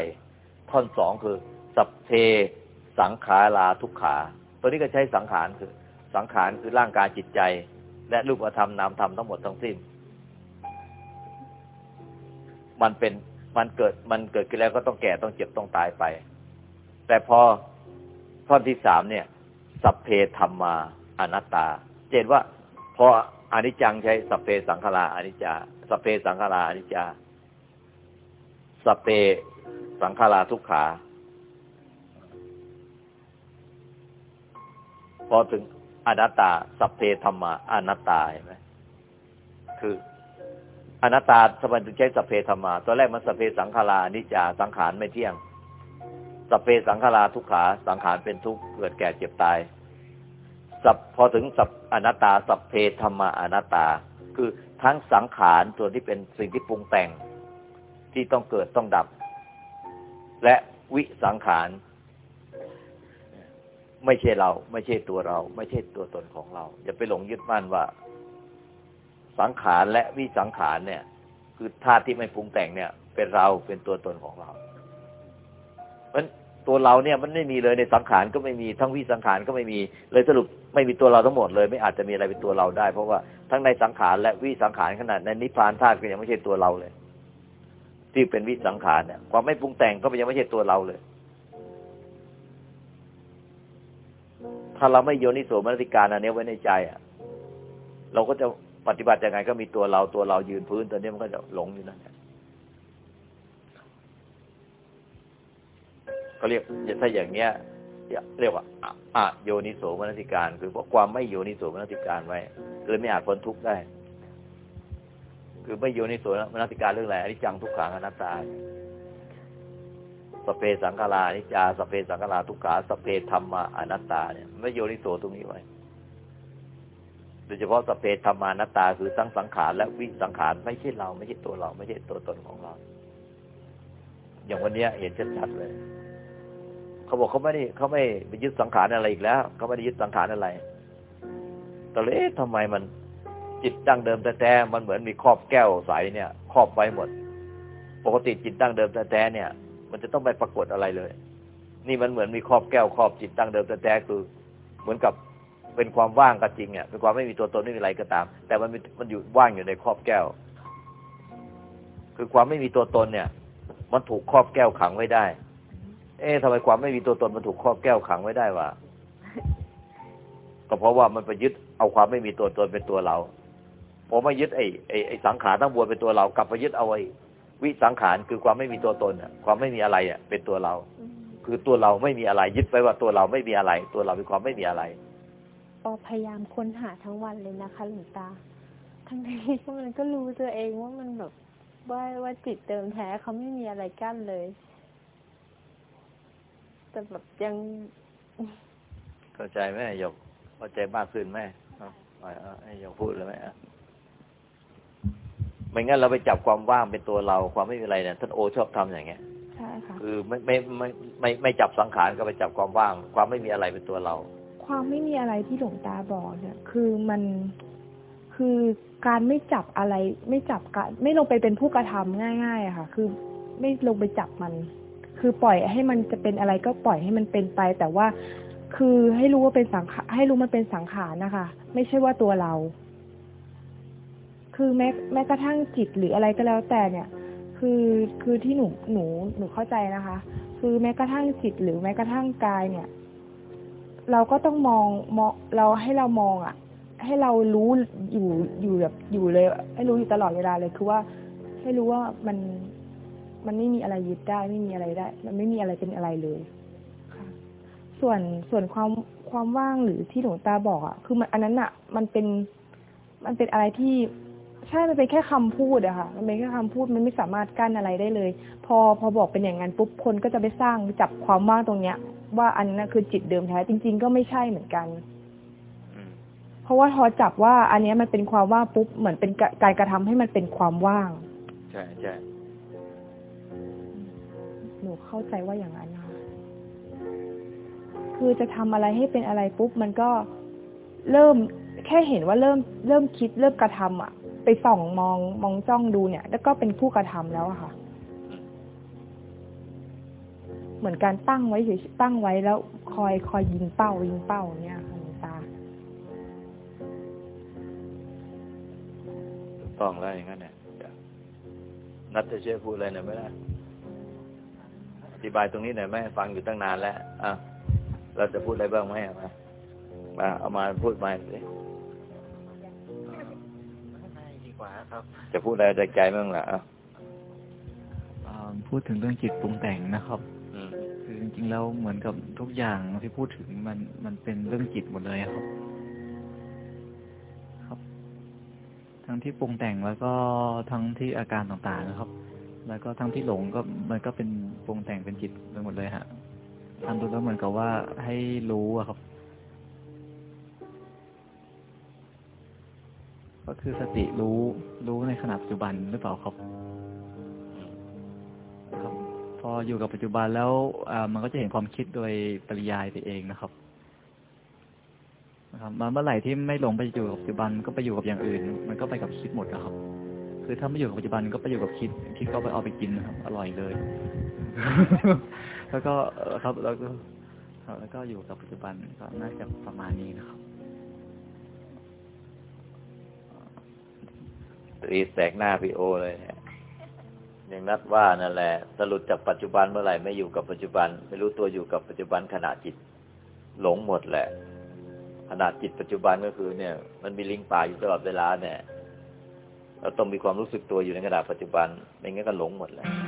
ท่อนสองคือ สัพเพสังขาราทุกขา ตัวนี้ก็ใช้สังขารคือ สังขารคือร่างกายจิตใจ และรูปธรรมนามธรรมทั้งหมดทั้งสิ้น มันเป็นมันเกิดมันเกิดขึ้นแล้วก็ต้องแก่ต้องเจ็บต้องตายไป แต่พอท่อนที่สามเนี่ย สัพเพธรรมาอนัตตา เจนว่า พออนิจจังใช้สัพเพสังขาราอนิจจาสัพเพสังขาราอนิจจาสัพเพสังขาราทุกขา พอถึงอนัตตา สัพเพธรรมาอนัตตาเห็นไหมคืออนัตตาสมัยถึงใช้สัพเพธรรมาตอนแรกมันสัพเพสังขารานิจจาสังขารไม่เที่ยง สัพเพสังขาราทุกขา สังขารเป็นทุกข์เกิดแก่เจ็บตาย สัพพอถึงสัพอนัตตา สัพเพธรรมาอนัตตา คือทั้งสังขารส่วนที่เป็นสิ่งที่ปรุงแต่งที่ต้องเกิดต้องดับ และวิสังขาร ไม่ใช่เรา ไม่ใช่ตัวเรา ไม่ใช่ตัวตนของเรา อย่าไปหลงยึดมั่นว่า สังขารและวิสังขารเนี่ย คือธาตุที่ไม่ปรุงแต่งเนี่ย เป็นเราเป็นตัวตนของเราเพราะ ตัวเราเนี่ยมันไม่มีเลยในสังขารก็ไม่มีทั้งวิสังขารก็ไม่มีเลยสรุปไม่มีตัวเราทั้งหมดเลย ไม่อาจจะมีอะไรเป็นตัวเราได้ เพราะว่าทั้งในสังขารและวิสังขารขนาดในนิพพานธาตุก็ยังไม่ใช่ตัวเราเลย ที่เป็นวิสังขารเนี่ยความไม่ปรุงแต่งก็ยังไม่ใช่ตัวเราเลย ถ้าเราไม่โยนิโสมนสิการอันนี้ไว้ในใจอะ เราก็จะปฏิบัติยังไงก็มีตัวเราตัวเรายืนพื้นตอนนี้มันก็จะหลงอยู่นั่นแหละ ก็เรียกถ้าอย่างเนี้ยเรียกว่าอะโยนิโสมนสิการ คือเพราะความไม่โยนิโสมนสิการไว้เลยไม่อาจพ้นทุกข์ได้ คือไม่โยนิโสมนสิการเรื่องอะไรอนิจจังทุกขังอนัตตาสเปสังขารานิจจาสเปสังขาราทุกขาสเปธรรมาอนัตตาเนี่ยไม่โยนิโสตรงนี้ไว้โดยเฉพาะสเปธรรมานัตตา คือทั้งสังขารและวิสังขารไม่ใช่เรา ไม่ใช่ตัวเรา ไม่ใช่ตัวตนของเรา อย่างวันนี้เห็นชัดๆเลย เขาบอกเขาไม่ได้เขาไม่ไปยึดสังขารอะไรอีกแล้วเขาไม่ได้ยึดสังขารอะไรแต่เลยทำไมมันจิตดั้งเดิมแท้มันเหมือนมีครอบแก้วใสเนี่ยครอบไว้หมด ปกติจิตดั้งเดิมแท้เนี่ย มันจะต้องไปปรากฏอะไรเลย นี่มันเหมือนมีครอบแก้วครอบจิตดั้งเดิมแท้คือเหมือนกับเป็นความว่างก็จริงอะเป็นความไม่มีตัวตนไม่มีอะไรก็ตาม แต่มันมันอยู่ว่างอยู่ในครอบแก้ว คือความไม่มีตัวตนเนี่ย มันถูกครอบแก้วขังไว้ได้ เอ๊ะทำไมความไม่มีตัวตนมันถูกครอบแก้วขังไว้ได้วะก็เพราะว่ามันไปยึดเอาความไม่มีตัวตนเป็นตัวเราพอมายึดไอ้ไอ้ไอ้สังขารทั้งมวลเป็นตัวเรา กลับไปยึดเอาไอ้วิสังขารคือความไม่มีตัวตนอะความไม่มีอะไรอะ เป็นตัวเรา คือตัวเราไม่มีอะไร ยึดไปว่าตัวเราไม่มีอะไร ตัวเราเป็นความไม่มีอะไรปอพยายามค้นหาทั้งวันเลยนะคะหลวงตา ทั้งที่มันก็รู้ตัวเองว่ามันแบบว่าว่าจิตเติมแท้เขาไม่มีอะไรกั้นเลย แต่แบบยัง เข้าใจไหมยกเข้าใจมากขึ้นไหมให้ยกพูดเลยไหมไม่งั้นเราไปจับความว่างเป็นตัวเราความไม่มีอะไรเนี่ยท่านโอชอบทำอย่างเงี้ยใช่ค่ะคือไม่ไม่ไม่ไม่ไม่จับสังขารก็ไปจับความว่าง ความไม่มีอะไรเป็นตัวเรา ความไม่มีอะไรที่หลวงตาบอกเนี่ย คือมันคือการไม่จับอะไร ไม่จับการไม่ลงไปเป็นผู้กระทำง่ายๆอะค่ะ คือไม่ลงไปจับมัน คือปล่อยให้มันจะเป็นอะไรก็ปล่อยให้มันเป็นไป แต่ว่าคือให้รู้ว่าเป็นสังขารให้รู้มันเป็นสังขารนะคะ ไม่ใช่ว่าตัวเรา คือแม้แม้กระทั่งจิตหรืออะไรก็แล้วแต่เนี่ย คือคือที่หนูหนูหนูเข้าใจนะคะ คือแม้กระทั่งจิตหรือแม้กระทั่งกายเนี่ย เราก็ต้องมองมองเราให้เรามองอะ ให้เรารู้อยู่อยู่แบบอยู่เลย ให้รู้อยู่ตลอดเวลาเลยคือว่า ให้รู้ว่ามัน มันไม่มีอะไรยึดได้ไม่มีอะไรได้ มันไม่มีอะไรเป็นอะไรเลยค่ะ ส่วนส่วนความความว่างหรือที่หลวงตาบอกอะคือมันอันนั้นอะ มันเป็นมันเป็นอะไรที่ใช่มันเป็นแค่คำพูดอะค่ะ มันเป็นแค่คำพูดมันไม่สามารถกั้นอะไรได้เลย พอพอบอกเป็นอย่างนั้นปุ๊บคนก็จะไปสร้างจับความว่างตรงเนี้ย ว่าอันนั้นคือจิตเดิมแท้จริง ๆ ก็ไม่ใช่เหมือนกันเพราะว่าพอจับว่า อันนี้มันเป็นความว่างปุ๊บเหมือนเป็นการกระทำให้มันเป็นความว่าง ใช่ใช่ห นูเข้าใจว่าอย่างนั้นค่ะคือจะทำอะไรให้เป็นอะไรปุ๊บมันก็เริ่มแค่เห็นว่าเริ่มเริ่มคิดเริ่มกระทำอะ ไปส่องมองมองจ้องดูเนี่ย แล้วก็เป็นผู้กระทำแล้วอะค่ะ เหมือนการตั้งไว้เฉยตั้งไว้แล้ว คอยคอยยิงเป้ายิงเป้าเงี้ยค่ะหลวงตาถูกต้องแล้วอย่างนั้นเนี่ยนัดจะช่วยพูดอะไรหน่อยไหมล่ะ อธิบายตรงนี้หน่อยไหมฟังอยู่ตั้งนานแล้วอะเราจะพูดอะไรบ้างไหมเอามามาเอามาพูดมาสิดีกว่าครับ จะพูดอะไรจากใจบ้างล่ะอะอ่าพูดถึงเรื่องจิตปรุงแต่งนะครับอืมคือจริงๆแล้วเหมือนกับทุกอย่างที่พูดถึงมันมันเป็นเรื่องจิตหมดเลยครับ ครับ ทั้งที่ปรุงแต่งแล้วก็ทั้งที่อาการต่างๆนะครับ แล้วก็ทั้งที่หลงก็มันก็เป็นปรุงแต่งเป็นจิตไปหมดเลยฮะทำดูแล้วเหมือนกับว่าให้รู้อะครับ ก็คือสติรู้รู้ในขณะปัจจุบันหรือเปล่าครับครับ พออยู่กับปัจจุบันแล้วอ่ามันก็จะเห็นความคิดโดยปริยายไปเองนะครับนะครับมาเมื่อไหร่ที่ไม่หลงไปอยู่กับปัจจุบันก็ไปอยู่กับอย่างอื่น มันก็ไปกับคิดหมดนะครับ คือถ้าไม่อยู่กับปัจจุบันก็ไปอยู่กับคิด คิดก็ไปเอาไปกินนะครับ อร่อยเลย แล้วก็เอ่อครับแล้วก็ครับแล้วก็อยู่กับปัจจุบันก็น่าจะประมาณนี้นะครับตีแสกหน้าพี่โอเลยเนี่ยอย่างนัดว่านั่นแหละสรุปจากปัจจุบันเมื่อไหร่ไม่อยู่กับปัจจุบัน ไม่รู้ตัวอยู่กับปัจจุบันขณะจิต หลงหมดแหละขณะจิตปัจจุบันก็คือเนี่ย มันมีลิงป่าอยู่ตลอดเวลาเนี่ย เราต้องมีความรู้สึกตัวอยู่ในขณะปัจจุบันไม่งั้นก็หลงหมดแหละค